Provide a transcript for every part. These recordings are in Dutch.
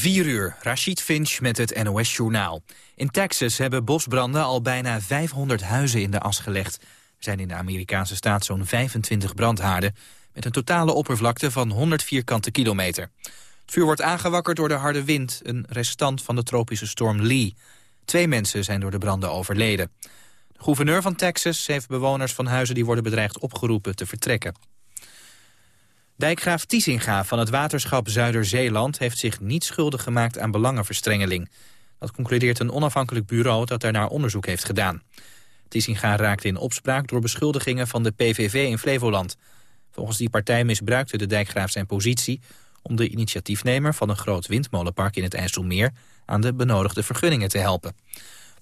4 uur, Rashid Finch met het NOS-journaal. In Texas hebben bosbranden al bijna 500 huizen in de as gelegd. Er zijn in de Amerikaanse staat zo'n 25 brandhaarden... met een totale oppervlakte van 100 vierkante kilometer. Het vuur wordt aangewakkerd door de harde wind, een restant van de tropische storm Lee. Twee mensen zijn door de branden overleden. De gouverneur van Texas heeft bewoners van huizen die worden bedreigd opgeroepen te vertrekken. Dijkgraaf Tiesinga van het waterschap Zuiderzeeland... heeft zich niet schuldig gemaakt aan belangenverstrengeling. Dat concludeert een onafhankelijk bureau dat daarnaar onderzoek heeft gedaan. Tiesinga raakte in opspraak door beschuldigingen van de PVV in Flevoland. Volgens die partij misbruikte de dijkgraaf zijn positie... om de initiatiefnemer van een groot windmolenpark in het IJsselmeer... aan de benodigde vergunningen te helpen.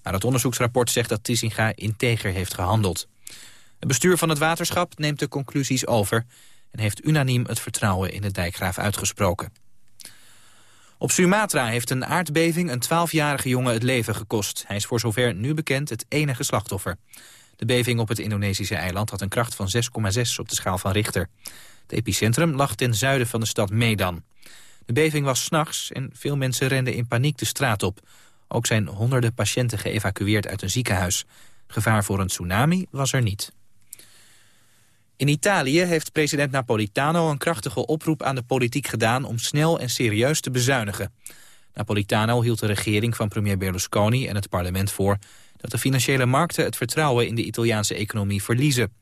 Maar het onderzoeksrapport zegt dat Tiesinga integer heeft gehandeld. Het bestuur van het waterschap neemt de conclusies over en heeft unaniem het vertrouwen in de dijkgraaf uitgesproken. Op Sumatra heeft een aardbeving een 12-jarige jongen het leven gekost. Hij is voor zover nu bekend het enige slachtoffer. De beving op het Indonesische eiland had een kracht van 6,6 op de schaal van Richter. Het epicentrum lag ten zuiden van de stad Medan. De beving was s'nachts en veel mensen renden in paniek de straat op. Ook zijn honderden patiënten geëvacueerd uit een ziekenhuis. Gevaar voor een tsunami was er niet. In Italië heeft president Napolitano een krachtige oproep aan de politiek gedaan om snel en serieus te bezuinigen. Napolitano hield de regering van premier Berlusconi en het parlement voor dat de financiële markten het vertrouwen in de Italiaanse economie verliezen.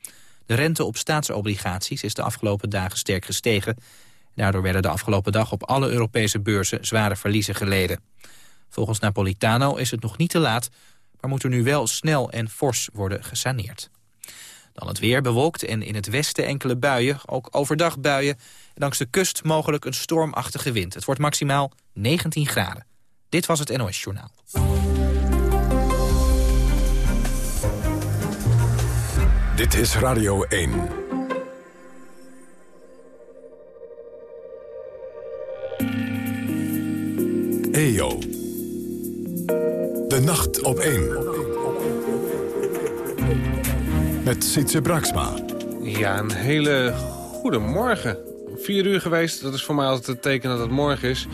De rente op staatsobligaties is de afgelopen dagen sterk gestegen. Daardoor werden de afgelopen dag op alle Europese beurzen zware verliezen geleden. Volgens Napolitano is het nog niet te laat, maar moet er nu wel snel en fors worden gesaneerd. Dan het weer bewolkt en in het westen enkele buien, ook overdag buien. En langs de kust mogelijk een stormachtige wind. Het wordt maximaal 19 graden. Dit was het NOS Journaal. Dit is Radio 1. EO. De nacht op 1 met Sietse Braksma. Ja, een hele goede morgen. Vier uur geweest, dat is voor mij altijd het teken dat het morgen is.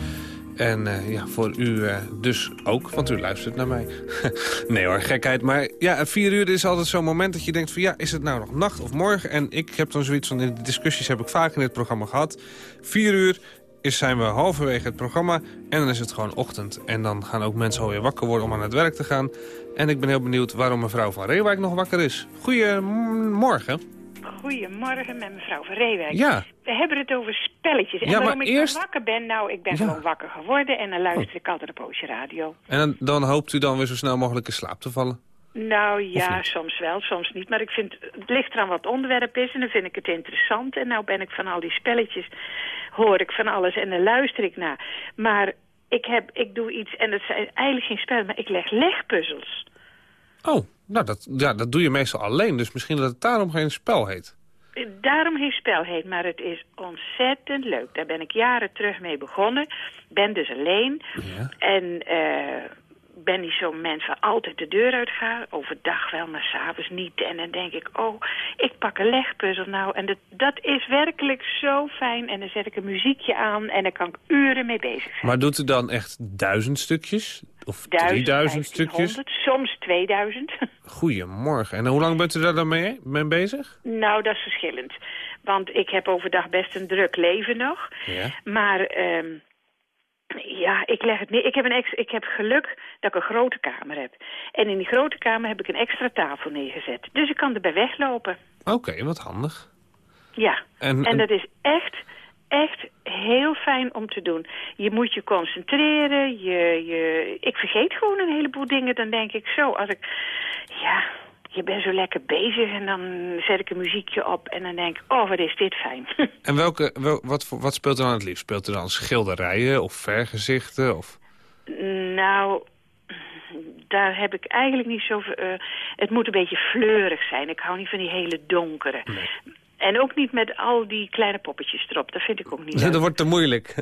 En uh, ja, voor u uh, dus ook, want u luistert naar mij. nee hoor, gekheid. Maar ja, vier uur is altijd zo'n moment dat je denkt van... ja, is het nou nog nacht of morgen? En ik heb dan zoiets van, in de discussies heb ik vaak in dit programma gehad. Vier uur is, zijn we halverwege het programma en dan is het gewoon ochtend. En dan gaan ook mensen alweer wakker worden om aan het werk te gaan. En ik ben heel benieuwd waarom mevrouw van Reewijk nog wakker is. Goedemorgen. Goedemorgen met mevrouw van Reewijk. Ja. We hebben het over spelletjes. En Ja, waarom maar ik eerst- wakker ben? Nou, ik ben Ja. gewoon wakker geworden en dan luister ik altijd op Poosje Radio. En dan, dan hoopt u dan weer zo snel mogelijk in slaap te vallen? Nou ja, soms wel, soms niet. Maar ik vind, het ligt eraan wat het onderwerp is en dan vind ik het interessant. En nou ben ik van al die spelletjes, hoor ik van alles en dan luister ik naar. Maar ik, heb, ik doe iets, en het zijn eigenlijk geen spellen, maar ik leg legpuzzels. Oh, nou dat, ja, dat doe je meestal alleen. Dus misschien dat het daarom geen spel heet. Daarom geen spel heet, maar het is ontzettend leuk. Daar ben ik jaren terug mee begonnen. Ben dus alleen. Ja. En eh, ben niet zo'n mens van altijd de deur uitgaan. Overdag wel, maar s'avonds niet. En dan denk ik, oh, ik pak een legpuzzel nou. En dat, dat is werkelijk zo fijn. En dan zet ik een muziekje aan en dan kan ik uren mee bezig zijn. Maar doet u dan echt duizend stukjes? Of Duizend, 3000 stukjes? 1500, soms 2000. Goedemorgen. En hoe lang bent u daar dan mee, mee bezig? nou, dat is verschillend. Want ik heb overdag best een druk leven nog. Ja. Maar ehm, ja, ik leg het neer. Ik heb, een ex ik heb geluk dat ik een grote kamer heb. En in die grote kamer heb ik een extra tafel neergezet. Dus ik kan erbij weglopen. Oké, wat handig. Ja. En, En dat is echt, echt heel fijn om te doen. Je moet je concentreren. Je, je... Ik vergeet gewoon een heleboel dingen. Dan denk ik zo, als ik... Ja, je bent zo lekker bezig en dan zet ik een muziekje op en dan denk ik, oh, wat is dit fijn. En welke, wel, wat, wat speelt er dan het liefst? Speelt er dan schilderijen of vergezichten? Of... Nou, daar heb ik eigenlijk niet zo... eh, het moet een beetje fleurig zijn. Ik hou niet van die hele donkere. En ook niet met al die kleine poppetjes erop. Dat vind ik ook niet leuk. dat wordt te moeilijk.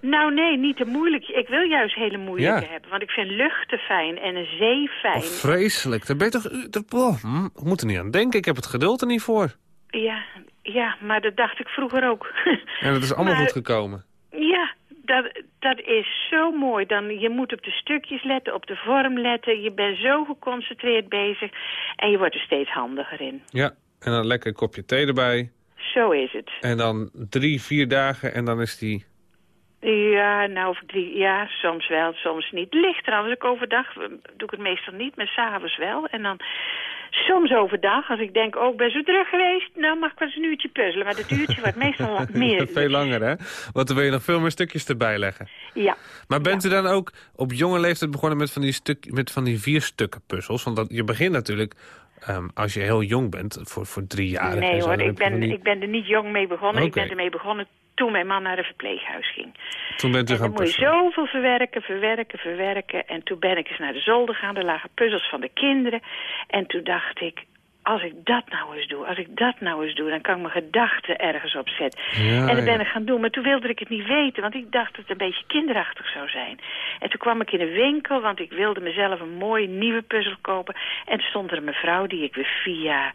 Nou nee, niet te moeilijk. Ik wil juist hele moeilijke Ja. hebben. Want ik vind luchten fijn en een zee fijn. Oh, vreselijk. Daar ben je toch... dat- oh, hm, ik moet er niet aan denken. Ik heb het geduld er niet voor. Ja, ja, maar dat dacht ik vroeger ook. En dat is allemaal Maar- goed gekomen. Ja, dat, dat dat is zo mooi. Dan, je moet op de stukjes letten, op de vorm letten. Je bent zo geconcentreerd bezig. En je wordt er steeds handiger in. Ja, en dan lekker een kopje thee erbij. Zo is het. En dan drie, vier dagen en dan is die... Ja, nou, of drie, ja, soms wel, soms niet. Ligt er als ik overdag, eh, doe ik het meestal niet, maar s'avonds wel. En dan soms overdag, als ik denk, oh, ik ben zo druk geweest, nou mag ik wel eens een uurtje puzzelen. Maar dat uurtje wordt meestal wat meer. Veel langer, hè? Want dan wil je nog veel meer stukjes erbij leggen. Ja. Maar bent u dan ook op jonge leeftijd begonnen met van die, stuk, met van die vier stukken puzzels? Want dat, je begint natuurlijk, ehm, als je heel jong bent, voor, voor drie jaar. Nee hoor, ik ben, die- ik ben er niet jong mee begonnen. Ik ben ermee begonnen toen mijn man naar een verpleeghuis ging. Toen bent u En gaan dan moet je puzzelen. zoveel verwerken, verwerken, verwerken. En toen ben ik eens naar de zolder gaan. Er lagen puzzels van de kinderen. En toen dacht ik, als ik dat nou eens doe, als ik dat nou eens doe... dan kan ik mijn gedachten ergens op zetten. Ja, en dat ben ik gaan doen. Maar toen wilde ik het niet weten, want ik dacht dat het een beetje kinderachtig zou zijn. En toen kwam ik in een winkel, want ik wilde mezelf een mooie nieuwe puzzel kopen. En toen stond er een mevrouw die ik weer via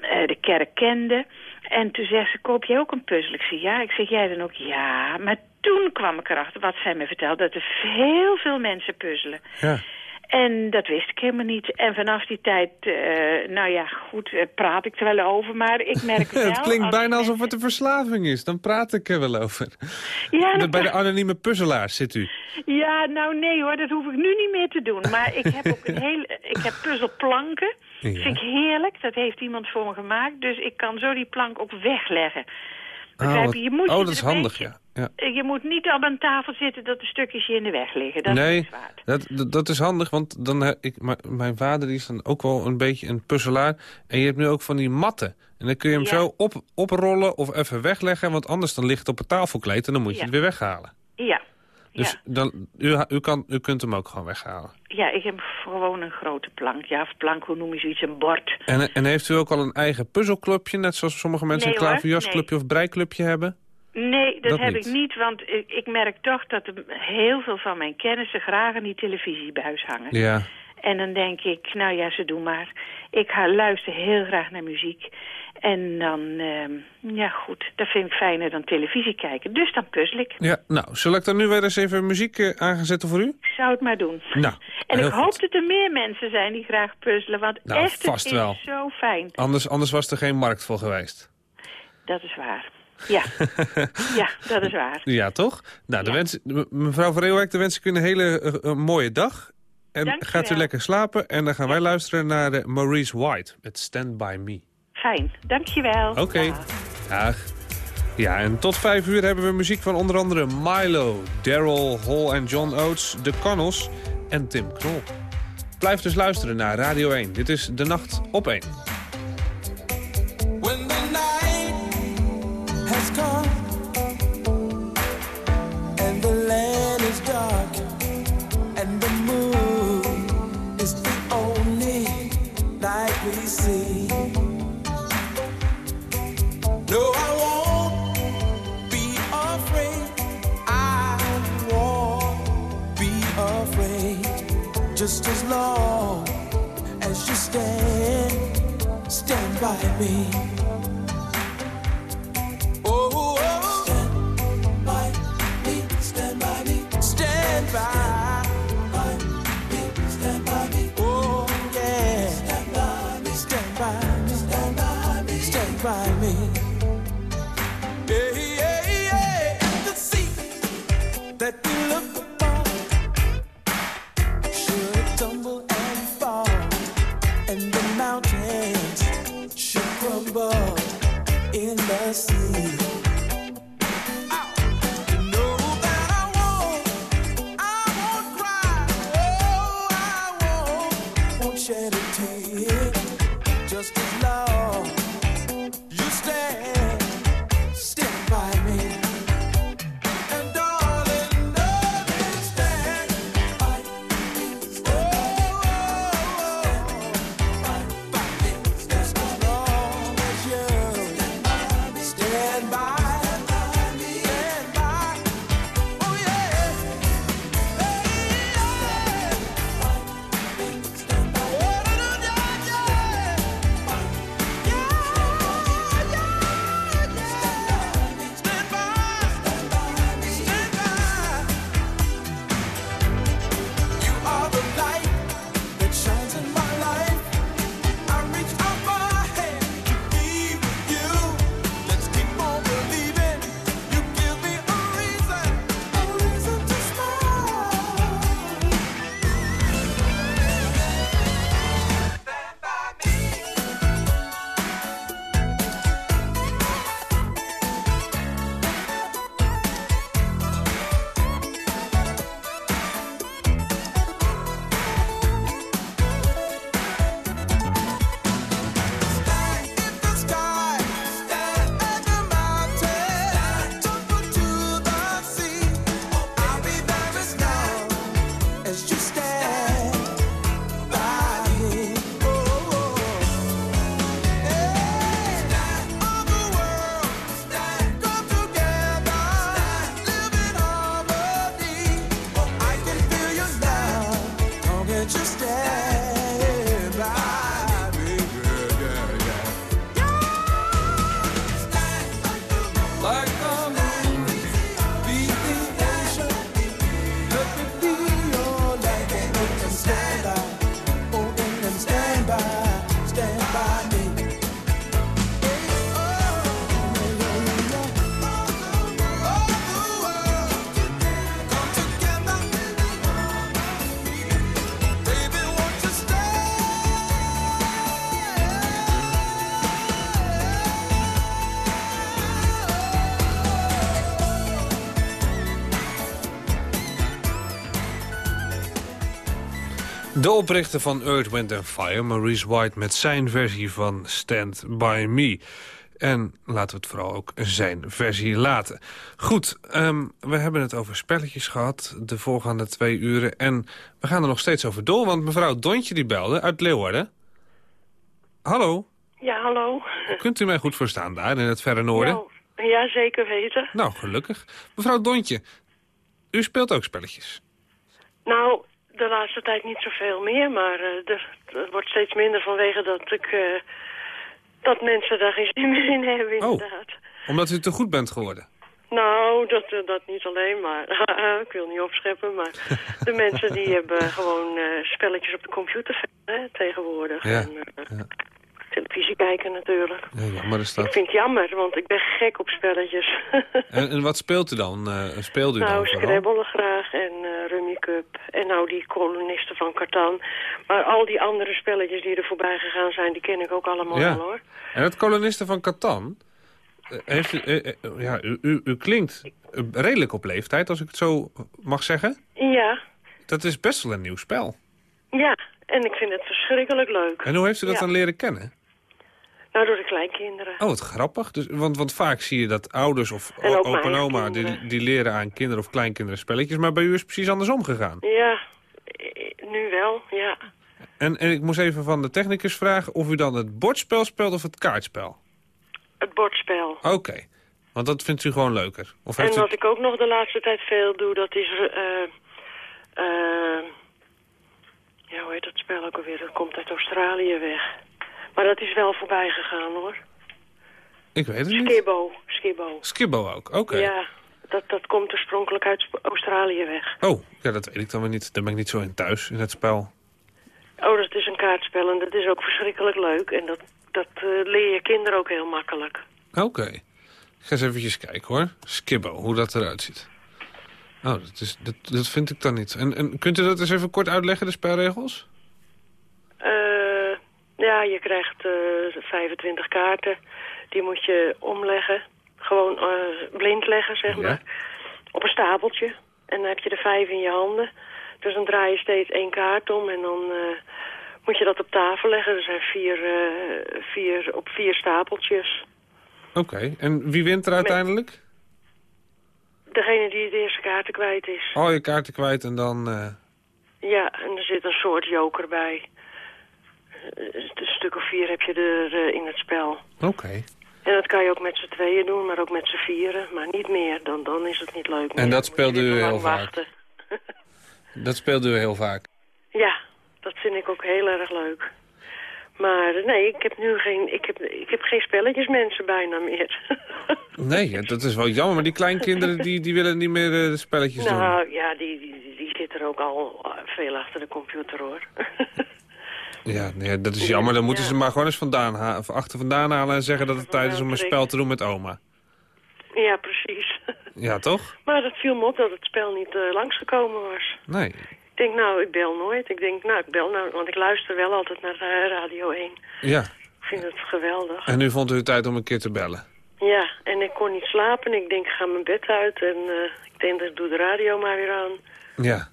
eh, de kerk kende. En toen zegt ze, koop jij ook een puzzel? Ik zeg, ja. Ik zeg, jij dan ook? Ja. Maar toen kwam ik erachter, wat zij me vertelde, dat er heel veel mensen puzzelen. Ja. En dat wist ik helemaal niet. En vanaf die tijd, eh, nou ja, goed, eh, praat ik er wel over. Maar ik merk wel... het klinkt als bijna alsof het een verslaving is. Dan praat ik er wel over. Ja, dat- bij de anonieme puzzelaars zit u. Ja, nou nee hoor, dat hoef ik nu niet meer te doen. Maar ik heb ook een heel, ik heb puzzelplanken. Ja. Vind ik heerlijk. Dat heeft iemand voor me gemaakt. Dus ik kan zo die plank ook wegleggen. Begrijp je? Je moet oh, je dat is handig, beetje- ja. ja. Je moet niet op een tafel zitten dat de stukjes je in de weg liggen. Dat is nee, waard. dat, dat, dat is handig, want dan, ik, mijn vader die is dan ook wel een beetje een puzzelaar. En je hebt nu ook van die matten. En dan kun je hem Ja. zo op, oprollen of even wegleggen. Want anders dan ligt het op het tafelkleed en dan moet je Ja. het weer weghalen. Ja. Dus ja. dan, u, u, kan, u kunt hem ook gewoon weghalen. ja, ik heb gewoon een grote plank. Ja, of plank, hoe noem je zoiets? Een bord. En, en heeft u ook al een eigen puzzelclubje? Net zoals sommige mensen Nee, een klaverjasclubje of breiklubje hebben? Nee, dat, Dat heb niet. ik niet, want ik, ik merk toch dat heel veel van mijn kennissen graag aan die televisiebuis hangen. Ja. En dan denk ik, nou ja, ze doen maar. Ik ga, luister heel graag naar muziek. En dan, ehm, ja goed, dat vind ik fijner dan televisie kijken. Dus dan puzzel ik. ja. Nou, zal ik dan nu weer eens even muziek eh, aan gaan zetten voor u? Ik zou het maar doen. Nou, en ik goed. hoop dat er meer mensen zijn die graag puzzelen. Want Nou, echt, vast het is wel. zo fijn. Anders, anders was er geen markt voor geweest. Dat is waar. Ja, ja dat is waar. Ja, toch? Nou, de Ja. wens, me- mevrouw Reeuwijk, de wens ik u een hele eh, mooie dag. En gaat u lekker slapen. En dan gaan wij luisteren naar Maurice White met Stand By Me. Fijn, dankjewel. Oké. Dag. Dag. Ja, en tot vijf uur hebben we muziek van onder andere Milo, Daryl Hall en John Oates, The Connells en Tim Knol. Blijf dus luisteren naar Radio 1. Dit is De Nacht op 1. When the night has come we see. No, I won't be afraid. I won't be afraid. Just as long as you stand stand by me. Shed a tear, just as long De oprichter van Earth, Wind Fire, Maurice White... met zijn versie van Stand By Me. En laten we het vooral ook zijn versie laten. Goed, ehm, we hebben het over spelletjes gehad de voorgaande twee uren. En we gaan er nog steeds over door, want mevrouw Dontje die belde uit Leeuwarden. Hallo, Ja, hallo. kunt u mij goed verstaan daar in het verre noorden? Ja, ja, zeker weten. Nou, gelukkig. Mevrouw Dontje, u speelt ook spelletjes. Nou, de laatste tijd niet zoveel meer, maar eh, er, er wordt steeds minder vanwege dat ik... eh, dat mensen daar geen zin meer in hebben, Oh. inderdaad. Omdat u te goed bent geworden. Nou, dat, eh, dat niet alleen, maar ik wil niet opscheppen, maar de mensen die hebben gewoon spelletjes op de computer hè, tegenwoordig. Ja, En, ja. Televisie kijken natuurlijk. Ja, is Ik dat. vind het jammer, want ik ben gek op spelletjes. En, en wat speelt u dan? Eh, speelt u Nou, dan? Scrabble graag en eh Rummy Cup. En nou die kolonisten van Catan. Maar al die andere spelletjes die er voorbij gegaan zijn, die ken ik ook allemaal Ja. wel hoor. En het kolonisten van Catan... eh, Heeft u, ja, u, u, u klinkt redelijk op leeftijd, als ik het zo mag zeggen. Ja, Dat is best wel een nieuw spel. ja. En ik vind het verschrikkelijk leuk. En hoe heeft u dat Ja. dan leren kennen? Nou, door de kleinkinderen. Oh, wat grappig. Dus, want, want vaak zie je dat ouders of En opa en oma... Die, die leren aan kinderen of kleinkinderen spelletjes. Maar bij u is het precies andersom gegaan. Ja, nu wel, ja. En, en ik moest even van de technicus vragen... of u dan het bordspel speelt of het kaartspel. Het bordspel. Oké. Want dat vindt u gewoon leuker. Of En u... wat ik ook nog de laatste tijd veel doe, dat is... eh eh ja, hoe heet dat spel ook alweer? Dat komt uit Australië weg. Maar dat is wel voorbij gegaan, hoor. Ik weet het niet. Skibbo, Skibbo. Skibbo ook, oké. Ja, dat, dat komt oorspronkelijk uit Australië weg. Oh, ja, dat weet ik dan weer niet. Daar ben ik niet zo in thuis, in het spel. Oh, dat is een kaartspel en dat is ook verschrikkelijk leuk. En dat, dat eh, leer je kinderen ook heel makkelijk. Oké. Ik ga eens eventjes kijken hoor. Skibbo, hoe dat eruit ziet. Oh, dat, is, dat, dat vind ik dan niet. En, en kunt u dat eens even kort uitleggen, de spelregels? Eh, ja, je krijgt eh 25 kaarten. Die moet je omleggen. Gewoon eh, blind leggen, zeg Ja. maar. Op een stapeltje. En dan heb je er vijf in je handen. Dus dan draai je steeds één kaart om en dan eh, moet je dat op tafel leggen. Er zijn vier, vier op vier stapeltjes. Oké, en wie wint er uiteindelijk? Degene die de eerste kaarten kwijt is. Al je kaarten kwijt en dan... Ja, en er zit een soort joker bij. Eh, Een stuk of vier heb je er eh, in het spel. Oké. En dat kan je ook met z'n tweeën doen, maar ook met z'n vieren. Maar niet meer, dan, dan is het niet leuk meer. En dat speelde u heel vaak? wachten. Dat speelde u heel vaak. Ja, dat vind ik ook heel erg leuk. Maar eh, nee, ik heb nu geen, ik heb, ik heb geen spelletjes mensen bijna meer. Nee, dat is wel jammer. Maar die kleinkinderen die, die willen niet meer eh, de spelletjes doen. nou ja, die, die, die zitten er ook al eh, veel achter de computer hoor. Ja, nee, dat is jammer. Dan moeten Ja. ze maar gewoon eens vandaan achter vandaan halen en zeggen dat het tijd is om een spel te doen met oma. ja, precies. Ja, toch? maar dat viel me op dat het spel niet eh, langsgekomen was. Nee. Ik denk, nou, ik bel nooit. Ik denk, nou, ik bel nou, want ik luister wel altijd naar eh, Radio 1. Ja. Ik vind het geweldig. En nu vond u het tijd om een keer te bellen. Ja, en ik kon niet slapen. Ik denk, ik ga mijn bed uit en eh, ik denk, ik doe de radio maar weer aan. Ja.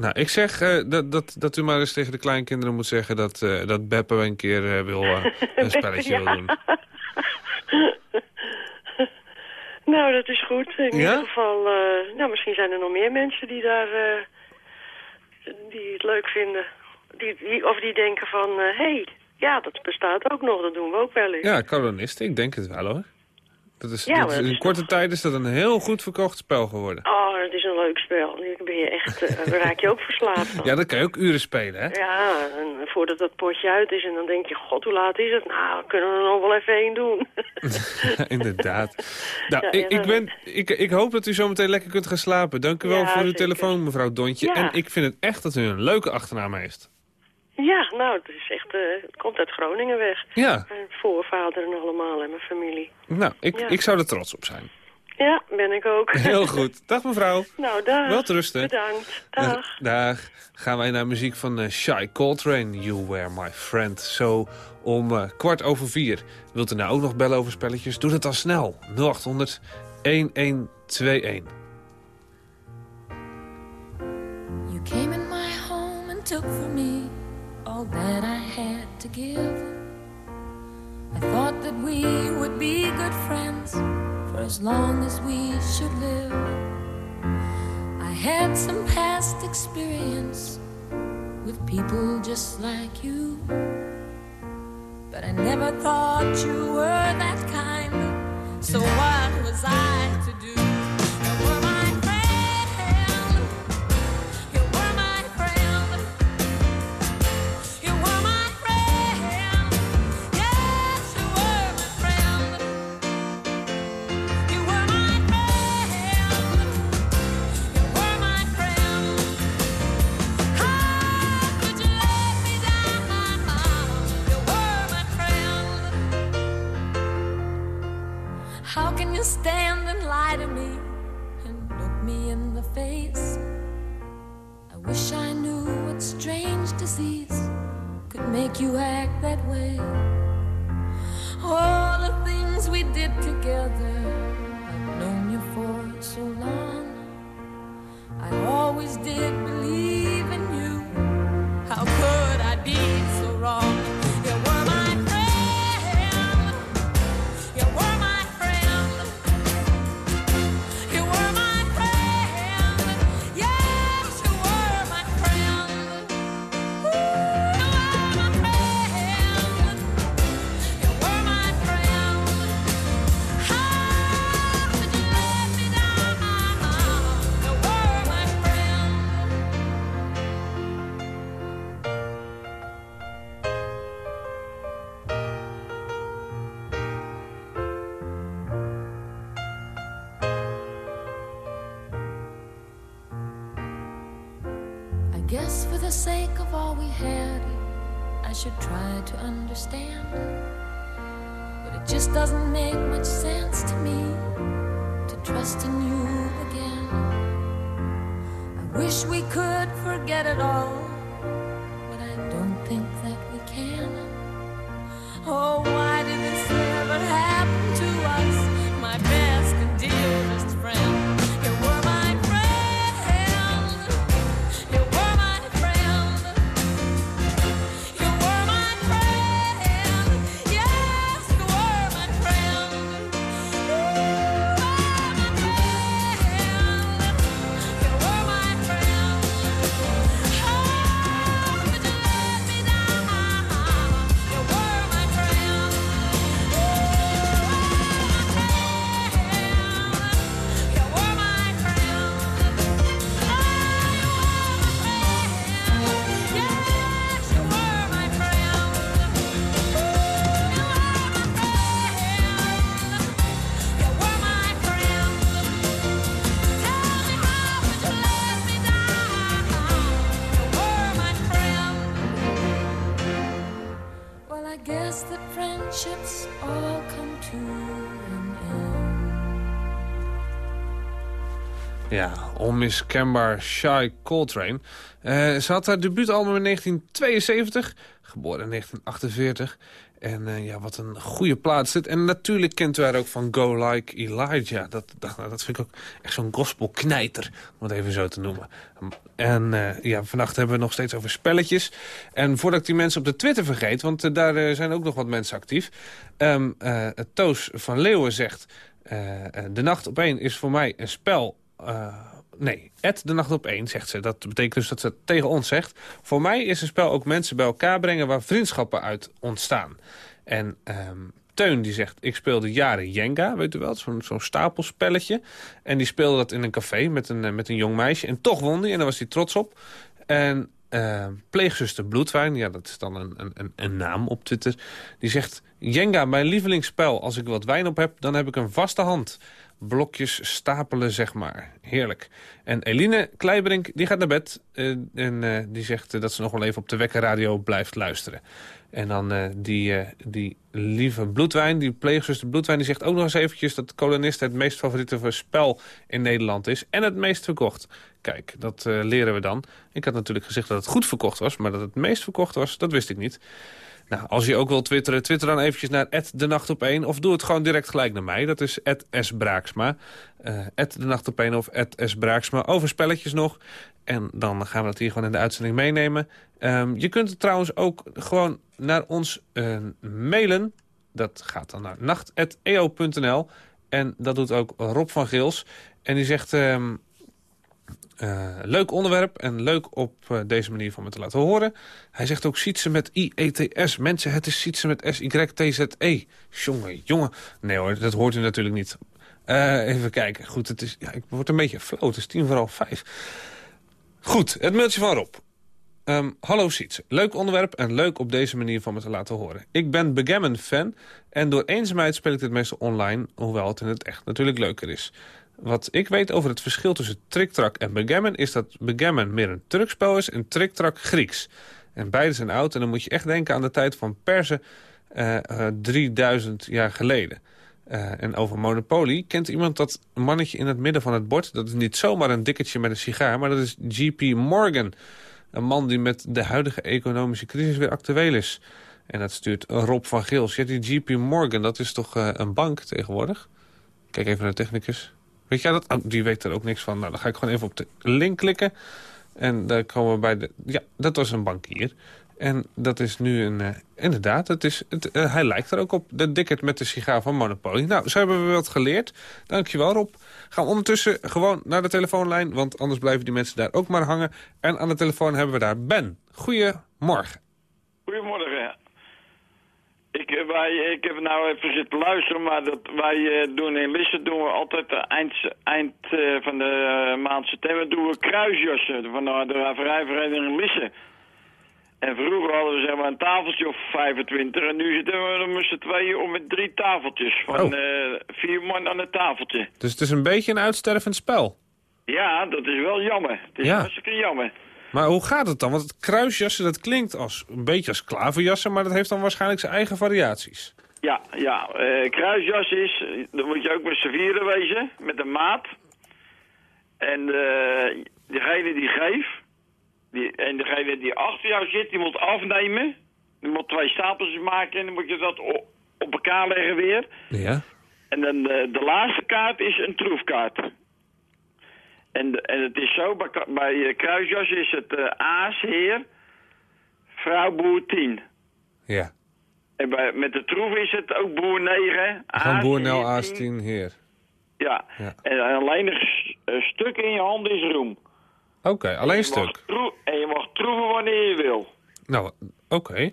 Nou, ik zeg eh, dat, dat, dat u maar eens tegen de kleinkinderen moet zeggen... dat, eh, dat Beppe een keer eh, wil, een spelletje wil doen. Nou, dat is goed. In Ja? ieder geval, nou, misschien zijn er nog meer mensen die daar, die het leuk vinden. Die, die, of die denken van, hé, hey, ja, dat bestaat ook nog, dat doen we ook wel eens. Ja, kolonisten, ik denk het wel hoor. Dat is, Ja, dat maar is- dat in is korte toch- tijd is dat een heel goed verkocht spel geworden. Oh, het is een leuk spel. Dan ben je echt, eh, raak je ook verslaafd. Ja, dat kan je ook uren spelen, hè? Ja, en voordat dat potje uit is en dan denk je, god, hoe laat is het? Nou, kunnen we er nog wel even één doen. Inderdaad. Nou, Ja, ik, ik, ben, ik, ik hoop dat u zo meteen lekker kunt gaan slapen. Dank u wel Ja, voor uw zeker. telefoon, mevrouw Dontje. En ik vind het echt dat u een leuke achternaam heeft. Ja, nou, het is echt, eh, het komt uit Groningen weg. Ja, Mijn voorvader en allemaal en mijn familie. nou, ik, Ja. ik zou er trots op zijn. Ja, ben ik ook. Heel goed. Dag mevrouw. nou, dag. Wel te rusten. Bedankt. Dag. Dag. Gaan wij naar muziek van eh, Shy Coltrane, You Were My Friend. Zo om eh, kwart over vier. Wilt u nou ook nog bellen over spelletjes? Doe dat dan snel. 0800 1121. You came in my home and took from me all that I had to give. I thought that we would be good friends for as long as we should live. I had some past experience with people just like you. But I never thought you were that kind. So what was I to do? Guess for the sake of all we had, I should try to understand. But it just doesn't make much sense to me to trust in you again. I wish we could forget it all, onmiskenbaar Shy Coltrane. Eh, ze had haar debuutalbum in 1972, geboren in 1948. En eh, ja, wat een goede plaats dit. En natuurlijk kent u haar ook van Go Like Elijah. Dat, dat, nou, dat vind ik ook echt zo'n gospelknijter, om het even zo te noemen. En eh, ja, vannacht hebben we nog steeds over spelletjes. En voordat ik die mensen op de Twitter vergeet, want daar zijn ook nog wat mensen actief. Ehm, eh, Toos van Leeuwen zegt... de nacht op is voor mij een spel... nee, Ed de nacht op één, zegt ze. Dat betekent dus dat ze tegen ons zegt. Voor mij is een spel ook mensen bij elkaar brengen... waar vriendschappen uit ontstaan. En ehm, Teun die zegt, ik speelde jaren Jenga, weet u wel, zo'n stapelspelletje. En die speelde dat in een café met een, eh, met een jong meisje. En toch won hij en daar was hij trots op. En eh, pleegzuster Bloedwijn, ja, dat is dan een- een, een naam op Twitter. Die zegt, Jenga, mijn lievelingsspel. Als ik wat wijn op heb, dan heb ik een vaste hand. Blokjes stapelen, zeg maar. Heerlijk. En Eline Kleibrink, die gaat naar bed. eh, en eh, die zegt eh, dat ze nog wel even op de wekkerradio blijft luisteren. En dan die, die lieve Bloedwijn, die pleegzuster Bloedwijn... die zegt ook nog eens eventjes dat kolonist het meest favoriete spel in Nederland is. En het meest verkocht. Kijk, dat leren we dan. Ik had natuurlijk gezegd dat het goed verkocht was... maar dat het meest verkocht was, dat wist ik niet. Nou, als je ook wil twitteren, twitter dan eventjes naar de nacht op 1 of doe het gewoon direct gelijk naar mij. Dat is @sbraaksma. Eh de nacht op 1 of @sbraaksma. Over spelletjes nog. En dan gaan we dat hier gewoon in de uitzending meenemen. Ehm, je kunt het trouwens ook gewoon naar ons eh, mailen. Dat gaat dan naar nacht.eo.nl. En dat doet ook Rob van Gils. En die zegt... ehm, eh, leuk onderwerp en leuk op eh, deze manier van me te laten horen. Hij zegt ook Sietse met I-E-T-S. Mensen, het is Sietse met S-Y-T-Z-E. Jongen, jongen. Nee hoor, dat hoort u natuurlijk niet. Eh, even kijken. Goed, het is, ja, ik word een beetje floot. Het is tien voor half vijf. Goed, het mailtje van Rob. Ehm, hallo Sietse, leuk onderwerp en leuk op deze manier van me te laten horen. Ik ben Backgammon-fan en door eenzaamheid speel ik dit meestal online... hoewel het in het echt natuurlijk leuker is. Wat ik weet over het verschil tussen trick-track en backgammon... is dat backgammon meer een Turkspel is en trick-track Grieks. En beide zijn oud en dan moet je echt denken aan de tijd van Perzen... eh, eh, 3000 jaar geleden. Eh, en over Monopoly kent iemand dat mannetje in het midden van het bord... dat is niet zomaar een dikketje met een sigaar, maar dat is J.P. Morgan... Een man die met de huidige economische crisis weer actueel is. En dat stuurt Rob van Gils. Ja, die JP Morgan, dat is toch eh, een bank tegenwoordig? Kijk even naar de technicus. Weet jij dat? Oh, die weet er ook niks van. Nou, dan ga ik gewoon even op de link klikken. En daar komen we bij de... Ja, dat was een bankier. En dat is nu een... eh, inderdaad, het is, het, eh, hij lijkt er ook op. De dikkerd met de sigaar van Monopoly. Nou, zo hebben we wat geleerd. Dankjewel, Rob. Gaan we ondertussen gewoon naar de telefoonlijn. Want anders blijven die mensen daar ook maar hangen. En aan de telefoon hebben we daar Ben. Goedemorgen. Goedemorgen. Ik, eh, wij, ik heb nou even zitten luisteren, maar dat wij eh, doen in Lisse doen we altijd eh, eind, eind van de maand september doen we kruisjassen van de, de raverijvereniging Lisse. En vroeger hadden we zeg maar een tafeltje of 25 en nu zitten we er met z'n tweeën om met drie tafeltjes. Van Oh. eh, vier man aan het tafeltje. Dus het is een beetje een uitstervend spel. Ja, dat is wel jammer. Het is Ja. hartstikke jammer. Maar hoe gaat het dan? Want het kruisjassen, dat klinkt als, een beetje als klaverjassen... maar dat heeft dan waarschijnlijk zijn eigen variaties. Ja, ja. eh kruisjas is, dan moet je ook met z'n vieren wezen, met een maat. En eh degene die geeft, die, en degene die achter jou zit, die moet afnemen. Die moet twee stapels maken en dan moet je dat op, op elkaar leggen weer. Ja. En dan eh, de laatste kaart is een troefkaart. En, en het is zo, bij, bij eh, kruisjas is het eh, aas, heer, vrouw, boer, tien. Ja. En bij, met de troef is het ook boer 9. Gewoon boer Nel Aastien heer. Ja. Ja. En alleen een, een stuk in je hand is roem. Oké, alleen mag stuk. troe- en je mag troeven wanneer je wil. Nou, oké.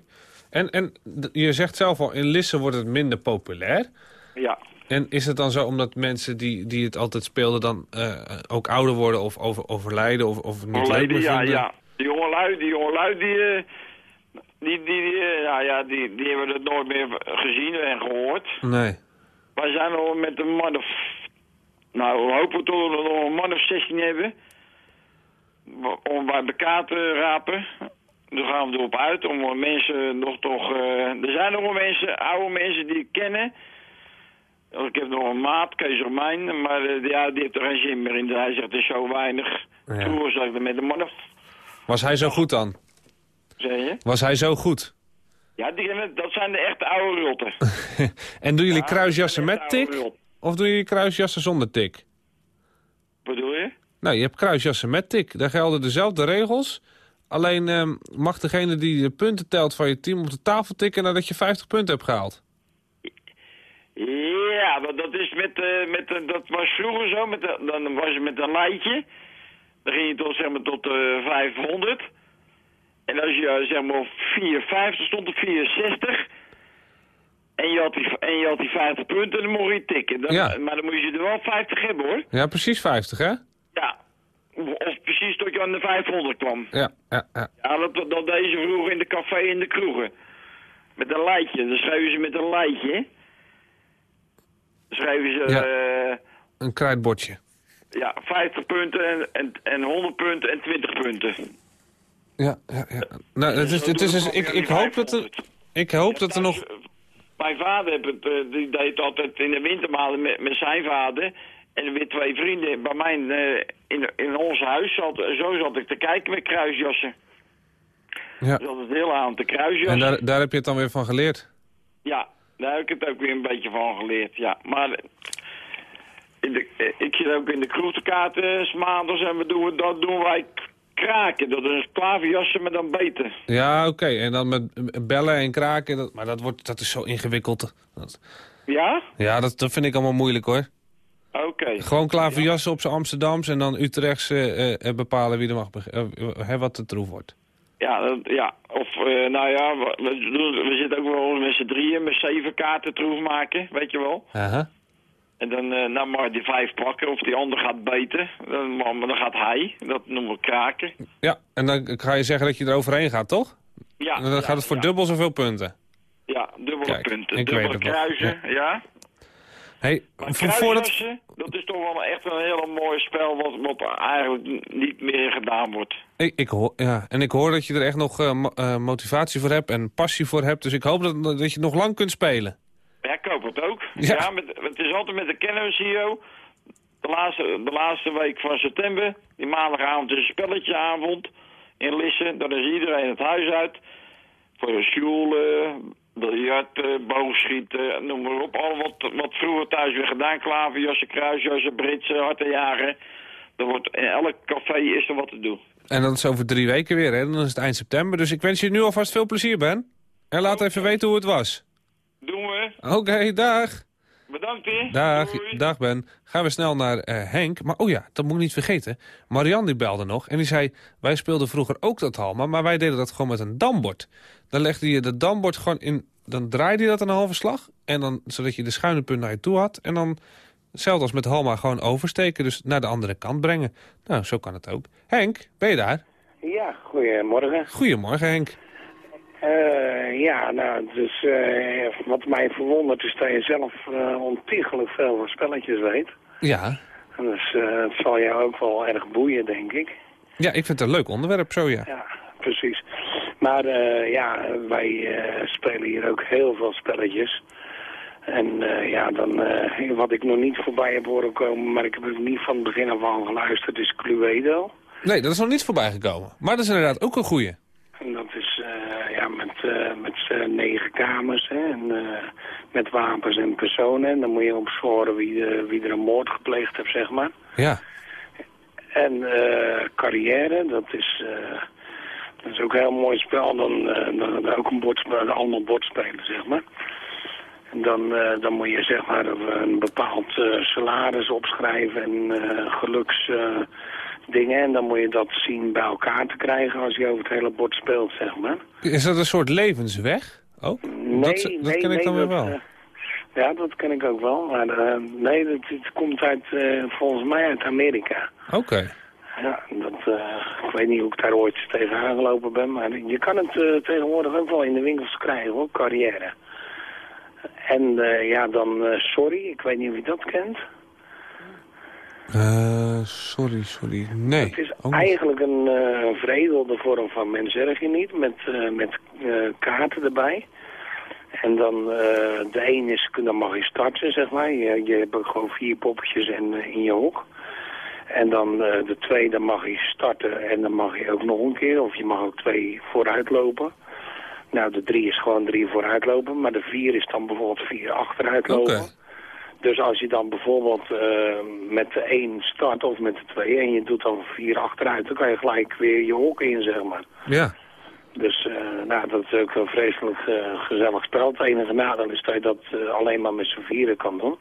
En, en je zegt zelf al, in Lisse wordt het minder populair. Ja. En is het dan zo omdat mensen die, die het altijd speelden... dan eh, ook ouder worden of over, overlijden of, of niet leuk meer ja, vinden? ja. Die jongelui, die jongelui, die, eh, die, die, die, eh, ja, ja, die, die hebben het nooit meer gezien en gehoord. Nee. Wij zijn al met een man of... Nou, we hopen toch dat we nog een man of 16 hebben. Om bij elkaar te rapen. Daar gaan we erop uit om mensen nog toch... er zijn nog wel mensen, oude mensen die ik kennen. Ik heb nog een maat, Kees Romein, maar eh, ja, die heeft er geen zin meer in. Hij zegt, is zo weinig. Ja. Toen ik er met een man. Was hij zo goed dan? Zeg je? Was hij zo goed? Ja, die, dat zijn de echte oude rulten. En doen jullie Ja, kruisjassen met de tik? Of doen jullie kruisjassen zonder tik? Wat bedoel je? Nou, je hebt kruisjassen met tik. Daar gelden dezelfde regels. Alleen ehm, mag degene die de punten telt van je team op de tafel tikken... nadat je 50 punten hebt gehaald. Ja, maar dat is met, eh, met eh, dat was vroeger zo, met de- dan was het met een lijntje. Dan ging je tot, zeg maar, tot eh 500. En als je eh, zeg maar 450 stond op 64. En je, had die, en je had die 50 punten, dan mocht je tikken. Dan, Ja. Maar dan moest je er wel 50 hebben hoor. Ja, precies 50, hè? Ja. Of, precies tot je aan de 500 kwam. Ja, ja, ja. Ja, dat, dat, dat deden ze vroeger in de café en de kroegen. Met een lijntje. Dan schreven ze met een lijntje. Dan schreven ze... Ja. eh, Een kruidbordje. Ja, 50 punten en, en, en 100 punten en 20 punten. Ja, ja, ja. Nou, het is, het is, dus- ik, ik hoop dat er, ik hoop dat er nog... Mijn vader eh, die deed altijd in de wintermaanden met, met zijn vader. En weer twee vrienden bij mij eh, in, in ons huis. Zat, zo zat ik te kijken met kruisjassen. Ja. Dat het hele aan te kruisjassen. En daar, daar heb je het dan weer van geleerd. Ja, daar heb ik het ook weer een beetje van geleerd, ja. Maar eh, in de, eh, ik zit ook in de kroegtekaarten, maanders en we doen, dat doen wij kraken. Dat is klaverjassen, maar dan beter. Ja, oké. En dan met bellen en kraken. Dat, maar dat, wordt, dat is zo ingewikkeld. Dat- Ja? ja, dat, dat vind ik allemaal moeilijk hoor. Oké. Gewoon klaverjassen op zijn Amsterdams en dan Utrechts eh, bepalen wie er mag eh, wat de troef wordt. Ja, ja. Of, eh, nou ja, we, we, zitten ook wel met z'n drieën met zeven kaarten troef maken, weet je wel. En dan, eh nou maar die vijf pakken, of die ander gaat beten. Dan, maar dan gaat hij, dat noemen we kraken. Ja, en dan ga je zeggen dat je er overheen gaat, toch? Ja, En dan ja, gaat het voor ja. dubbel zoveel punten. Ja, dubbele Kijk, punten. Dubbele kruisen, ja. Hey, voordat... dat is toch wel echt een heel mooi spel wat, wat eigenlijk niet meer gedaan wordt. Ik, ik hoor, ja, en ik hoor dat je er echt nog eh, eh, motivatie voor hebt en passie voor hebt. Dus ik hoop dat, dat je nog lang kunt spelen. Ja, ik hoop het ook. Ja. Ja, met, het is altijd met de kennisCEO. De laatste, de laatste week van september. Die maandagavond is een spelletjeavond in Lisse. Dan is iedereen het huis uit. Voor de sjoelen, biljarten, boogschieten, noem maar op. Al wat, wat vroeger thuis weer gedaan. Klaverjassen, kruisjassen, britsen, hartenjagen. Er wordt, in elk café is er wat te doen. En dat is over drie weken weer, hè? Dan is het eind september. Dus ik wens je nu alvast veel plezier, Ben. En laat even weten hoe het was. Doen we. Oké, dag. Bedankt, hè. Dag, Doei. dag Ben. Gaan we snel naar eh, Henk. Maar oh ja, dat moet ik niet vergeten. Marianne die belde nog en die zei... wij speelden vroeger ook dat halma, maar wij deden dat gewoon met een dambord. Dan legde je de dambord gewoon in... dan draaide je dat een halve slag... En dan, zodat je de schuine punt naar je toe had. En dan, hetzelfde als met halma, gewoon oversteken. Dus naar de andere kant brengen. Nou, zo kan het ook. Henk, ben je daar? Ja, goedemorgen. Goedemorgen, Henk. Eh, ja, nou, dus eh, wat mij verwondert is dat je zelf eh ontiegelijk veel van spelletjes weet. Ja. Dus het zal jou ook wel erg boeien, denk ik. Ja, ik vind het een leuk onderwerp zo, ja. Ja, precies. Maar eh, ja, wij eh, spelen hier ook heel veel spelletjes. En eh, ja, dan, wat ik nog niet voorbij heb horen komen, maar ik heb ook niet van het begin af aan geluisterd, is Cluedo. Nee, dat is nog niet voorbij gekomen. Maar dat is inderdaad ook een goeie. En dat is eh, ja, met, met negen kamers hè, en eh, met wapens en personen. En dan moet je opsporen wie, de, wie er een moord gepleegd heeft, zeg maar. Ja. En eh, carrière, dat is, dat is ook een heel mooi spel. Dan, eh, dan ook een bordspel, een ander bordspelen, zeg maar. En dan, eh, dan moet je zeg maar een bepaald eh, salaris opschrijven en geluksdingen. dingen en dan moet je dat zien bij elkaar te krijgen als je over het hele bord speelt, zeg maar. Is dat een soort levensweg? ook? Nee, dat, dat nee, ken ik nee, dan weer dat, wel. ja, dat ken ik ook wel. Maar nee, het komt uit, volgens mij uit Amerika. Oké. Ja, dat, eh, ik weet niet hoe ik daar ooit tegenaan gelopen ben, maar je kan het eh, tegenwoordig ook wel in de winkels krijgen, hoor, carrière. En eh, ja, dan Sorry, ik weet niet of je dat kent. Sorry, sorry. Nee. Het is niet. eigenlijk een veredelde vorm van mensergie niet, met, eh, met eh, kaarten erbij. En dan de een is, dan mag je starten, zeg maar. Je, je hebt gewoon vier poppetjes eh, in je hok. En dan eh, de tweede mag je starten en dan mag je ook nog een keer. Of je mag ook twee vooruitlopen. Nou, de drie is gewoon drie vooruitlopen. Maar de vier is dan bijvoorbeeld vier achteruitlopen. Dus als je dan bijvoorbeeld eh, met de 1 start of met de 2 en je doet dan 4 achteruit, dan kan je gelijk weer je hok in, zeg maar. Ja. Dus eh, nou, dat is ook een vreselijk gezellig spel. Het enige nadeel is dat je dat alleen maar met z'n vieren kan doen.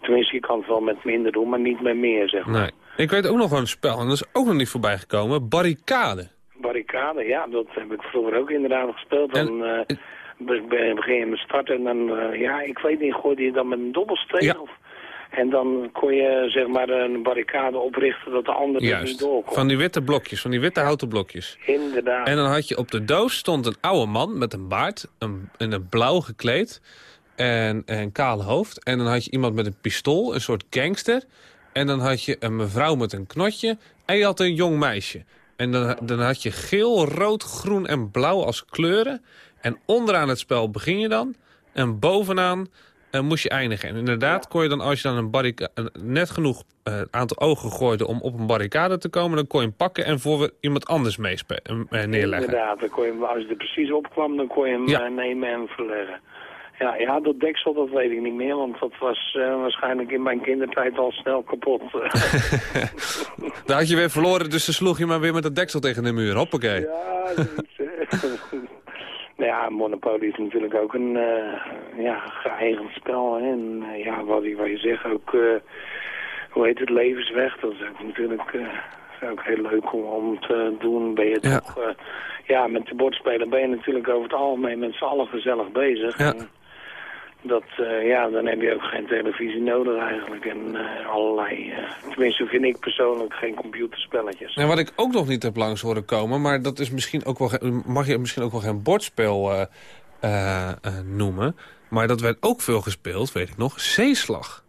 Tenminste, je kan het wel met minder doen, maar niet met meer, zeg maar. Nee. Ik weet ook nog wel een spel, en dat is ook nog niet voorbij gekomen. Barricade. Barricade, ja, dat heb ik vroeger ook inderdaad gespeeld. En- Dan be- be- begin je met starten en dan, eh, ja, ik weet niet, gooide je dan met een dobbelsteen? Ja. Of, en dan kon je, zeg maar, een barricade oprichten dat de ander er niet doorkomt. Van die witte blokjes, van die witte houten blokjes. Inderdaad. En dan had je op de doos stond een oude man met een baard, een, in een blauw gekleed en en een kaal hoofd. En dan had je iemand met een pistool, een soort gangster. En dan had je een mevrouw met een knotje en je had een jong meisje. En dan, dan had je geel, rood, groen en blauw als kleuren. En onderaan het spel begin je dan. En bovenaan eh, moest je eindigen. En inderdaad kon je dan, als je dan een barrica- een- net genoeg eh, aantal ogen gooide om op een barricade te komen... dan kon je hem pakken en voor iemand anders meespe- eh, neerleggen. Inderdaad, dan kon je, hem- als je er precies op kwam, dan kon je hem Ja. nemen en verleggen. Ja, ja, dat deksel, dat weet ik niet meer, want dat was eh, waarschijnlijk in mijn kindertijd al snel kapot. Daar had je weer verloren, dus dan sloeg je maar weer met dat deksel tegen de muur. Hoppakee. ja, nou ja, Monopoly is natuurlijk ook een eh, ja, geëigend spel. Hè. En eh, ja, wat, je- wat je zegt, ook, hoe heet het, levensweg, dat is ook natuurlijk is ook heel leuk om, om te doen. Ben je Ja. toch, ja, met de bordspelen ben je natuurlijk over het algemeen met z'n allen gezellig bezig. Ja. En dat, eh, ja, dan heb je ook geen televisie nodig eigenlijk. En eh, allerlei, eh, tenminste vind ik persoonlijk geen computerspelletjes. En wat ik ook nog niet heb langs horen komen... maar dat is misschien ook wel, mag je misschien ook wel geen bordspel noemen... maar dat werd ook veel gespeeld, weet ik nog, zeeslag.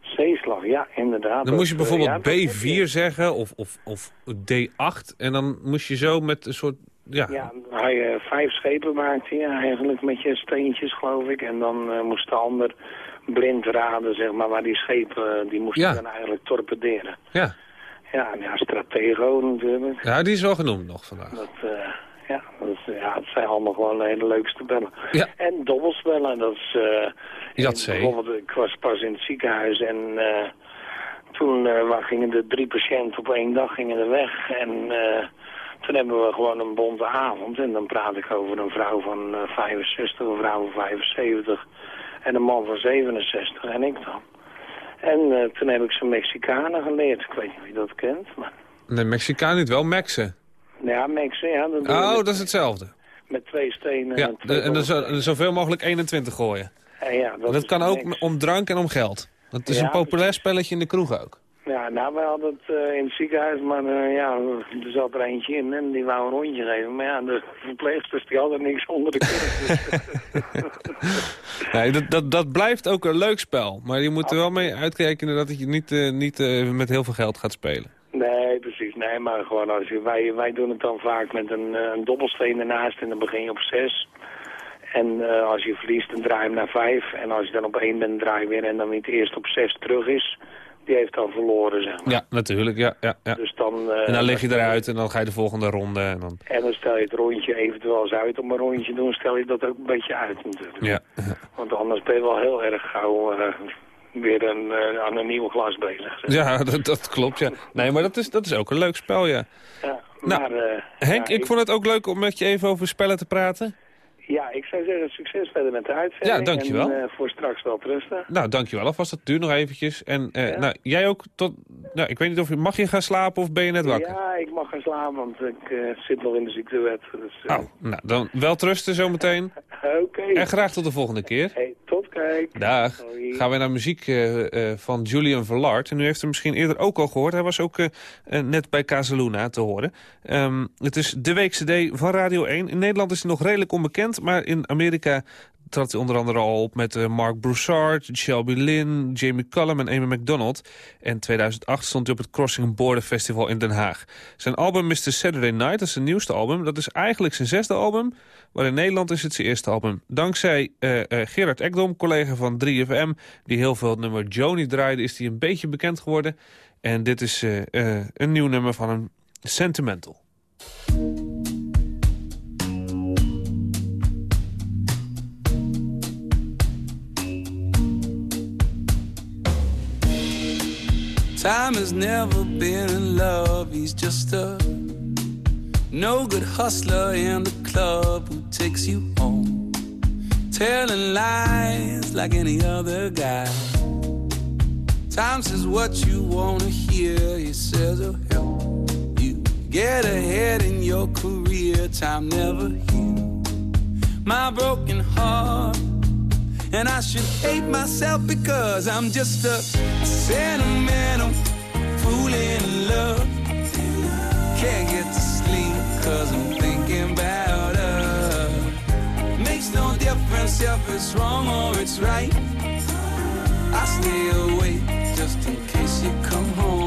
Zeeslag, ja, inderdaad. Dan moest je bijvoorbeeld ja, dat heb je. B4 zeggen of, of, of D8... en dan moest je zo met een soort... Ja, Ja, had je vijf schepen maakte je eigenlijk met je steentjes, geloof ik. En dan eh, moest de ander blind raden, zeg maar, waar die schepen, die moesten Ja. dan eigenlijk torpederen. ja. Ja, en ja, stratego natuurlijk. ja, die is wel genoemd nog vandaag. Dat, eh, ja, dat, is- ja, het zijn allemaal gewoon de hele leukste bellen. Ja. En dobbelspellen, dat is... eh, Jatzee. Bijvoorbeeld, ik was pas in het ziekenhuis en eh, toen eh, gingen de drie patiënten op één dag gingen er weg. En eh, toen hebben we gewoon een bonte avond. En dan praat ik over een vrouw van eh, 65, een vrouw van 75 en een man van 67 en ik dan. En eh, toen heb ik ze Mexicanen geleerd. Ik weet niet of je dat kent, maar... Nee, Mexicaan niet wel, Mexen. Ja, Mexicanen, ja. Dat Oh, met, dat is hetzelfde. met twee stenen. Ja, en twee en zo- zoveel mogelijk 21 gooien. En ja, En dat kan ook om drank en om geld. Dat is Ja, een populair spelletje in de kroeg ook. Ja, nou, wij hadden het eh, in het ziekenhuis, maar eh, ja, er zat er eentje in en die wou een rondje geven. Maar ja, de verpleegsters die hadden niks onder de kin. Nee, dat, dat, dat blijft ook een leuk spel. Maar je moet er wel mee uitkijken dat je niet, eh, niet met heel veel geld gaat spelen. nee, precies. Nee, maar gewoon als je, wij, wij doen het dan vaak met een, een dobbelsteen ernaast en dan begin je op zes. En als je verliest, dan draai je hem naar vijf. En als je dan op één bent, draai je weer en dan wie het eerst op zes terug is, die heeft dan verloren, zeg maar. Ja, natuurlijk. Ja, ja, ja. Dus dan, eh, En dan lig je eruit en dan ga je de volgende ronde. En dan... En dan stel je het rondje eventueel eens uit om een rondje te doen, stel je dat ook een beetje uit natuurlijk. Ja. Want anders ben je wel heel erg gauw eh, weer een, eh, aan een nieuw glas bezig. zeg. Ja, dat, dat klopt, ja. Nee, maar dat is, dat is ook een leuk spel, ja. Ja, Nou, maar, Henk, ja, ik vond het ook leuk om met je even over spellen te praten. Ja, ik zou zeggen succes verder met de uitzending. Ja, dankjewel. En eh, voor straks wel rusten. Nou, dankjewel alvast. Dat duurt nog eventjes. En eh, Ja. nou, jij ook tot... Nou, ik weet niet of je... Mag je gaan slapen of ben je net wakker? Ja, ik mag gaan slapen, want ik eh, zit nog in de ziektewet. Dus, Oh, nou, dan wel trusten zometeen. Oké. En graag tot de volgende keer. Hey, tot kijk. Dag. Hoi. Gaan we naar muziek van Julian Verlard. En u heeft hem misschien eerder ook al gehoord. Hij was ook net bij Casaluna te horen. Ehm, het is de weekse D van Radio 1. In Nederland is hij nog redelijk onbekend. Maar in Amerika trad hij onder andere al op met eh, Mark Broussard, Shelby Lynn, Jamie Cullum en Amy McDonald. En 2008 stond hij op het Crossing Border Festival in Den Haag. Zijn album Mr. Saturday Night, dat is zijn nieuwste album. Dat is eigenlijk zijn zesde album, maar in Nederland is het zijn eerste album. Dankzij eh, eh, Gerard Ekdom, collega van 3FM, die heel veel het nummer Joni draaide, is hij een beetje bekend geworden. En dit is een nieuw nummer van hem, Sentimental. Time has never been in love. He's just a no good hustler in the club who takes you home. Telling lies like any other guy. Time says what you wanna hear. He says oh, he'll help you get ahead in your career. Time never heals my broken heart. And I should hate myself because I'm just a sentimental fool in love. Can't get to sleep cause I'm thinking about her. Makes no difference if it's wrong or it's right. I stay awake just in case you come home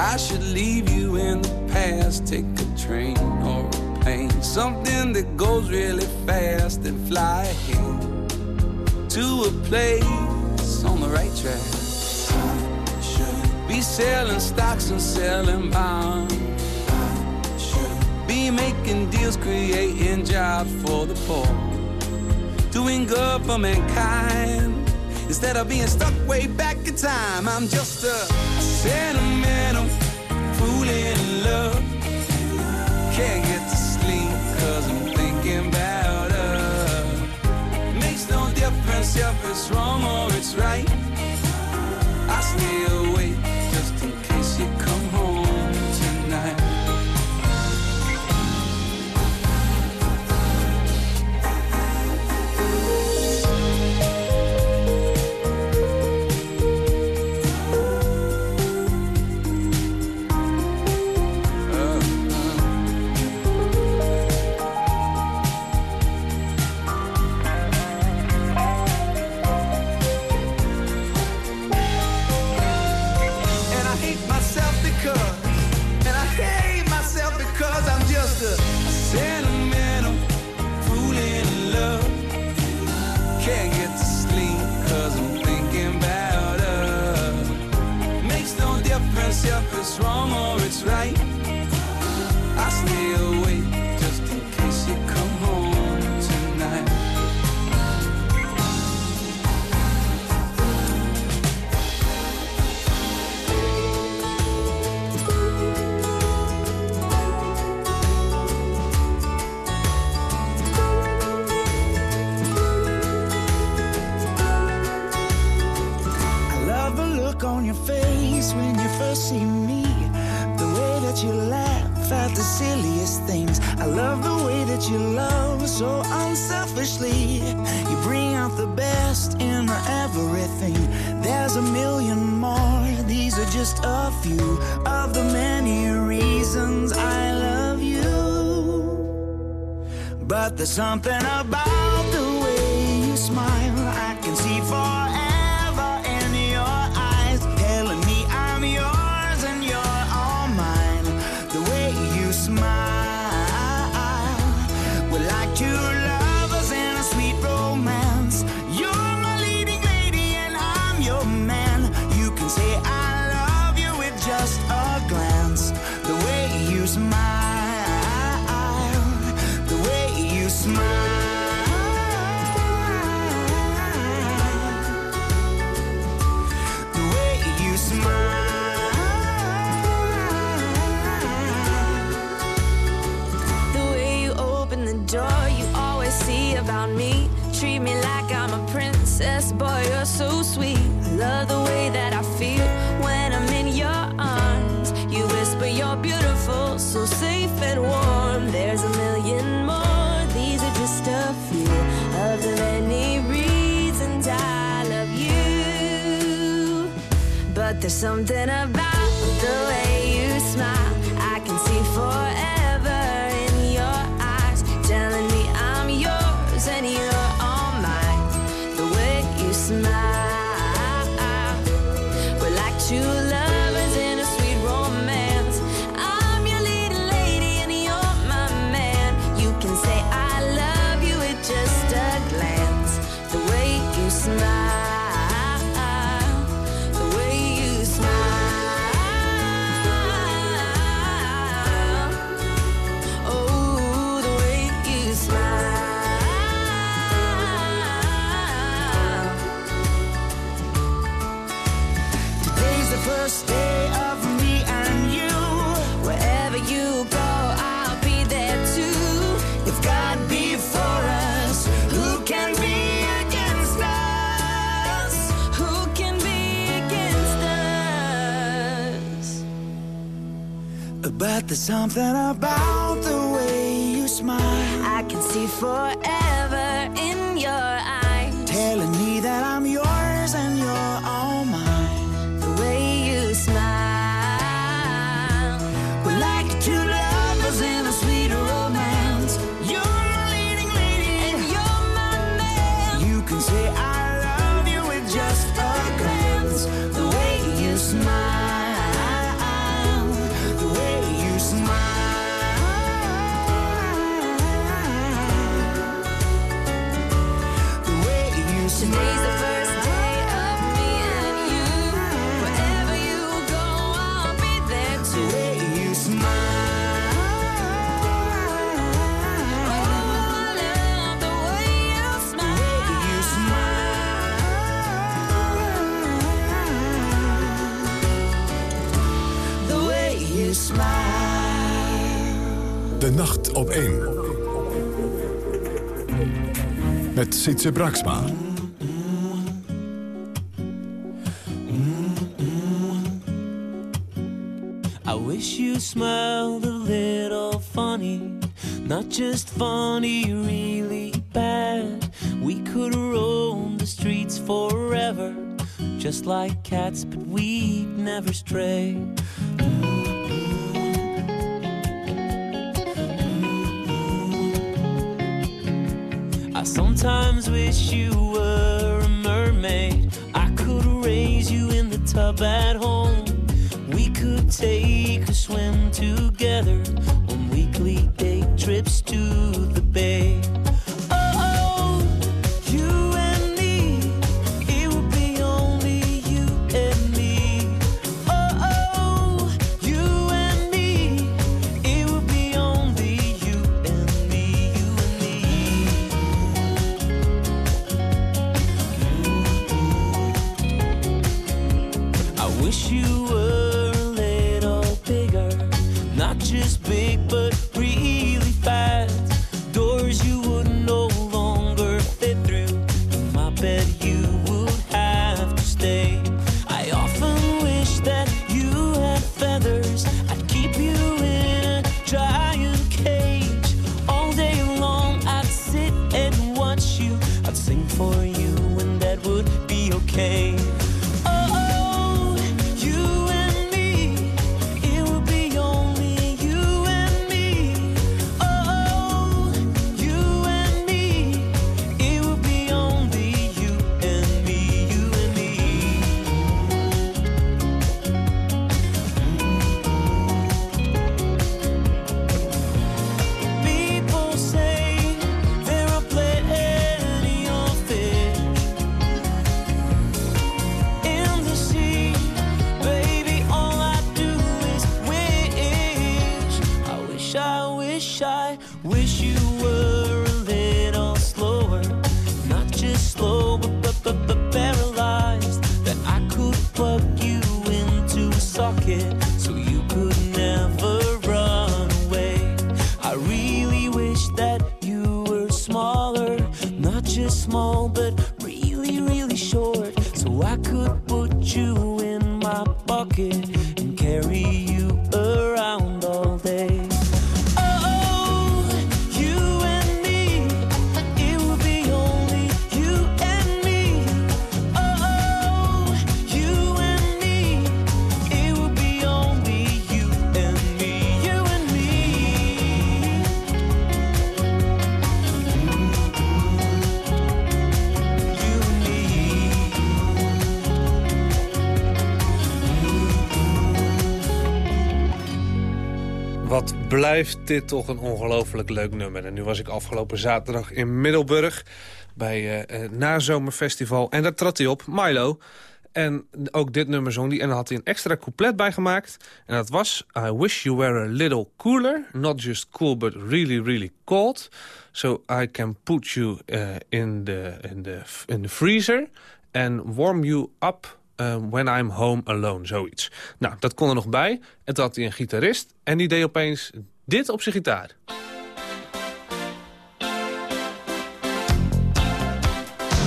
I should leave you in the past. Take a train or a plane, something that goes really fast and fly ahead to a place on the right track. I should be selling stocks and selling bonds. I should be making deals, creating jobs for the poor, doing good for mankind. Instead of being stuck way back in time, I'm just a sentimental fool in love. Can't get to sleep cause I'm thinking about her. Makes no difference if it's wrong or it's right. I stay awake. something about treat me like I'm a princess. Boy, you're so sweet. I love the way that I feel when I'm in your arms. You whisper you're beautiful, so safe and warm. There's a million more. These are just a few of the many reasons I love you. But there's something about There's something about the way you smile. I can see forever Sietse Braksma. I wish you smiled a little funny, not just funny, not just big, but Wat blijft dit toch een ongelooflijk leuk nummer. En nu was ik afgelopen zaterdag in Middelburg bij eh eh, Nazomerfestival. En daar trad hij op, Milo. En ook dit nummer zong hij. En daar had hij een extra couplet bij gemaakt. En dat was... I wish you were a little cooler. Not just cool, but really, really cold. So I can put you eh, in, the, in, the, in the freezer. And warm you up eh, when I'm home alone, zoiets. Nou, dat kon er nog bij. En toen had hij een gitarist. En die deed opeens dit op zijn gitaar.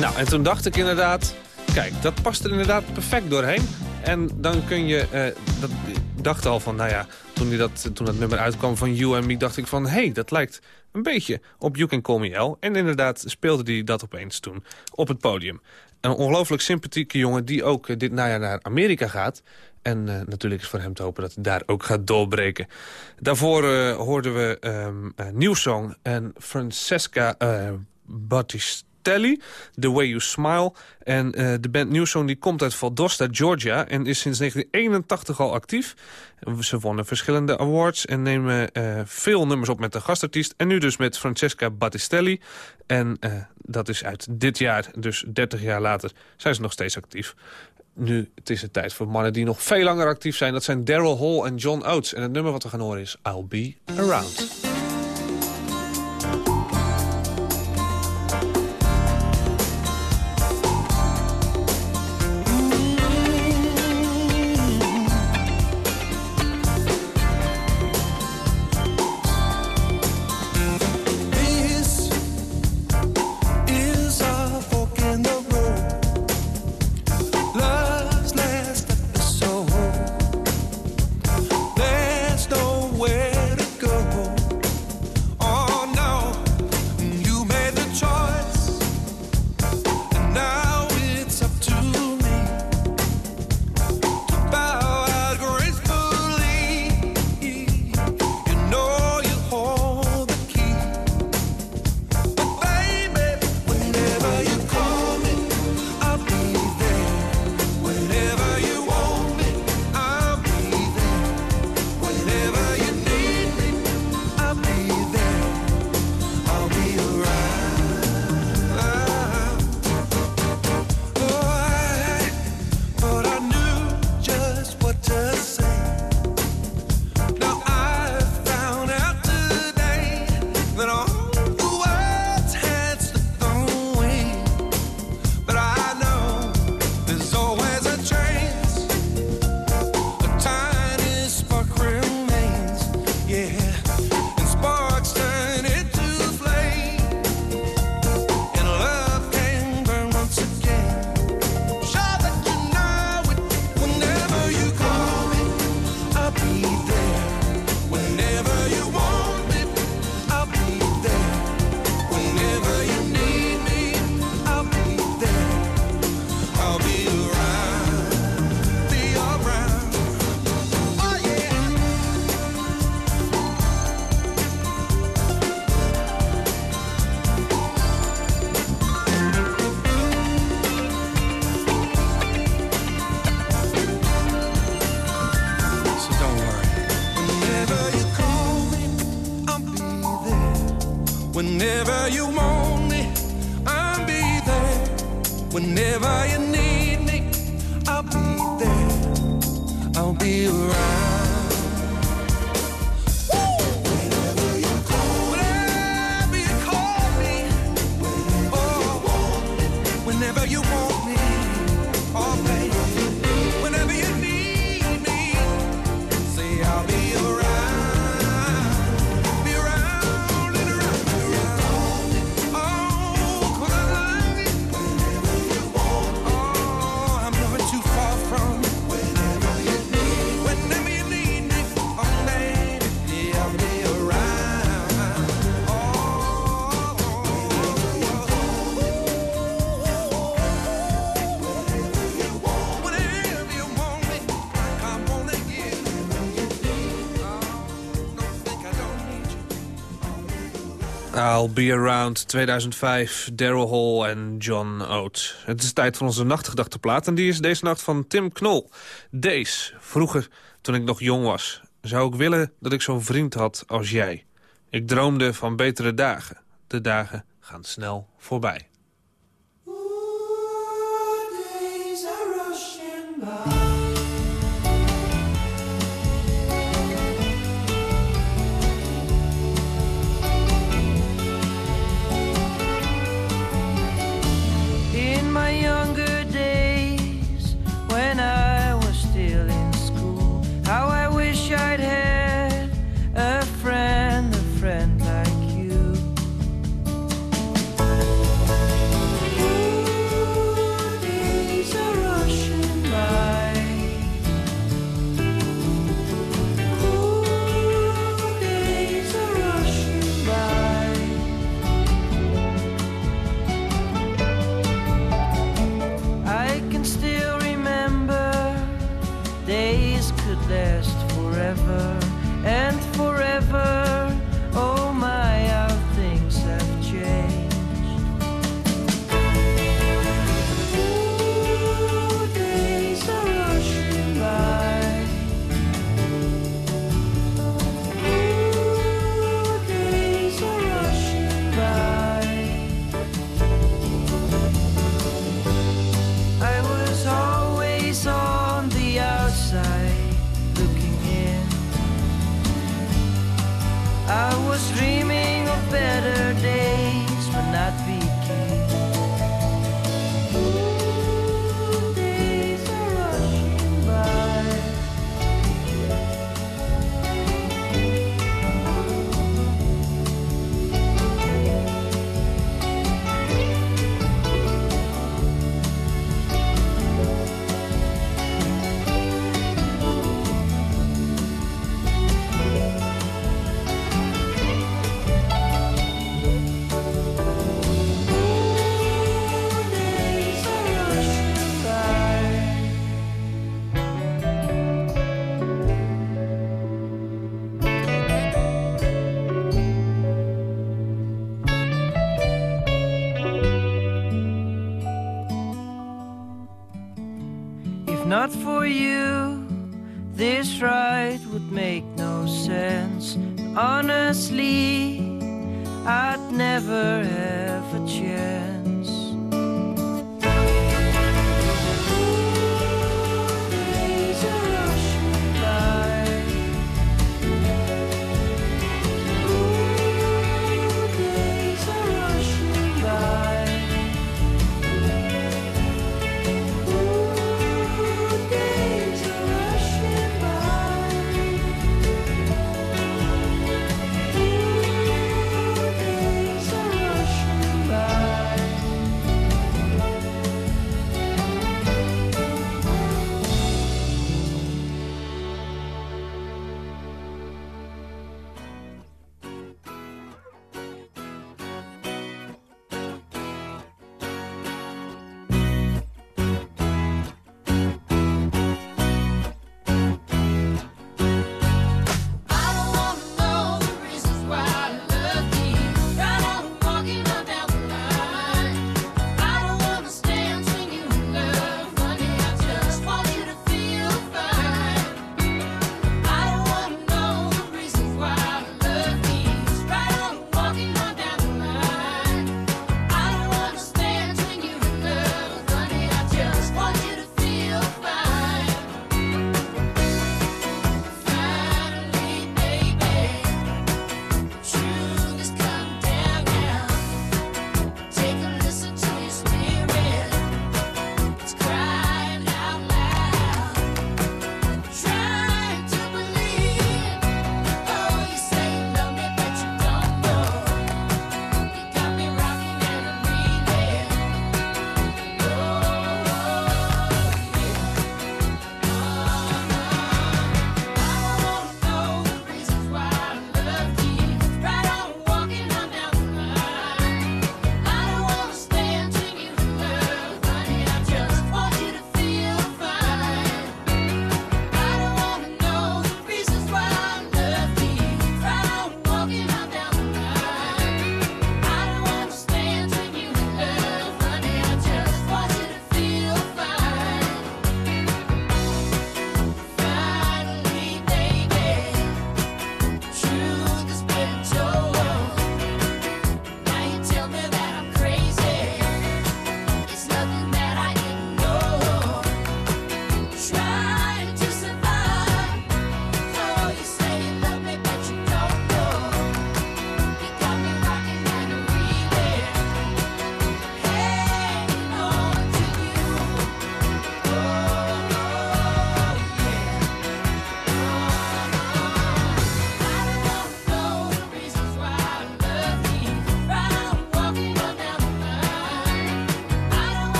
Nou, en toen dacht ik inderdaad... Kijk, dat past er inderdaad perfect doorheen. En dan kun je... eh, dat, ik dacht al van, nou ja, toen, die dat, toen dat nummer uitkwam van You and Me... dacht ik van, hé, hey, dat lijkt een beetje op You Can Call Me L. En inderdaad speelde hij dat opeens toen op het podium. Een ongelooflijk sympathieke jongen die ook eh, dit najaar naar Amerika gaat. En eh, natuurlijk is voor hem te hopen dat hij daar ook gaat doorbreken. Daarvoor eh, hoorden we ehm een nieuw song en Francesca Battistelli, The Way You Smile. En de band New Song die komt uit Valdosta, Georgia... en is sinds 1981 al actief. Ze wonnen verschillende awards en nemen veel nummers op met de gastartiest. En nu dus met Francesca Battistelli. En dat is uit dit jaar, dus 30 jaar later, zijn ze nog steeds actief. Nu, het is de tijd voor mannen die nog veel langer actief zijn. Dat zijn Daryl Hall en John Oates. En het nummer wat we gaan horen is I'll Be Around. Be Around 2005, Daryl Hall en John Oates. Het is tijd voor onze nachtgedachteplaat en die is deze nacht van Tim Knol. Deze vroeger toen ik nog jong was, zou ik willen dat ik zo'n vriend had als jij. Ik droomde van betere dagen. De dagen gaan snel voorbij. Are rushing by. younger not for you, this ride would make no sense. Honestly, I'd never have a chance.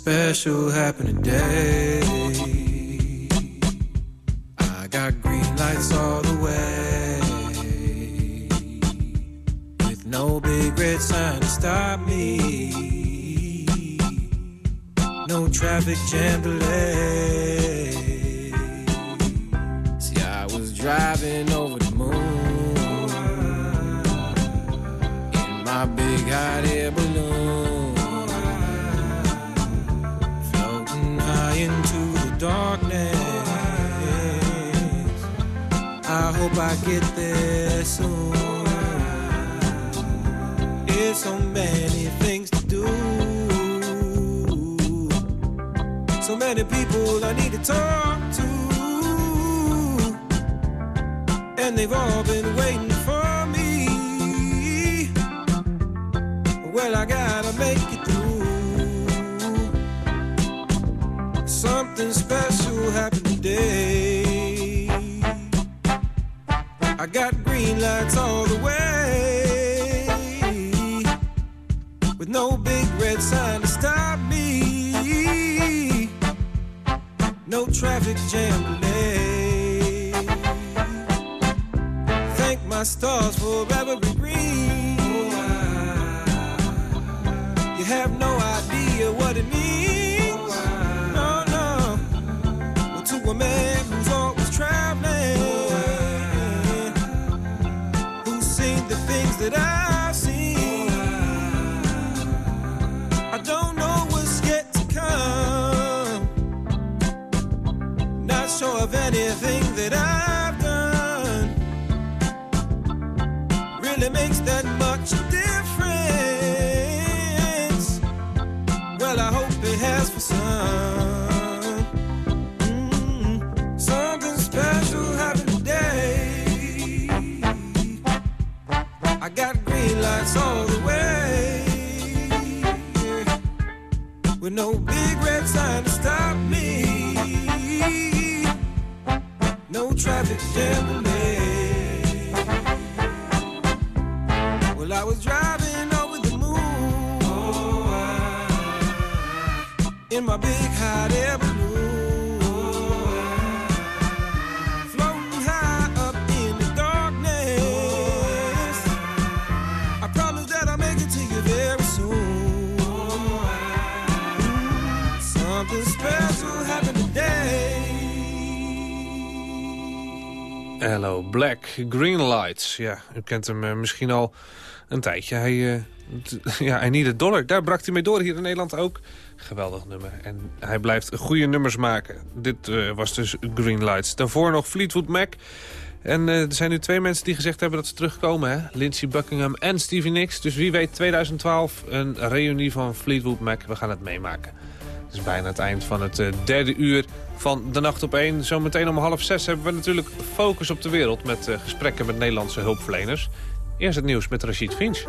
Special happened today. I got green lights all the way. With no big red sign to stop me. No traffic jam delay. I get there soon. There's so many things to do. So many people I need to talk to. And they've all been waiting for me. Well, I gotta make it through. Something special happened today. Got green lights all the way. Difference. Well, I hope it has for some. Mm, Something special today. I got green lights all the way. With no big red sign to stop me. No traffic jam in my big hot air balloon, floating high up in the darkness. I promise that I'll make it to you very soon. Something special happened today. Hello Black, Green Lights. Ja, u kent hem eh, misschien al een tijdje. Hij, t- ja, hij niet het dollar. Daar brak hij mee door, hier in Nederland ook. Geweldig nummer. En hij blijft goede nummers maken. Dit eh, was dus Green Lights. Daarvoor nog Fleetwood Mac. En eh, er zijn nu twee mensen die gezegd hebben dat ze terugkomen. Hè? Lindsey Buckingham en Stevie Nicks. Dus wie weet 2012 een reunie van Fleetwood Mac. We gaan het meemaken. Het is bijna het eind van het eh, derde uur van de Nacht op 1. Zometeen om half zes hebben we natuurlijk Focus op de Wereld... met gesprekken met Nederlandse hulpverleners. Eerst het nieuws met Rachid Finch.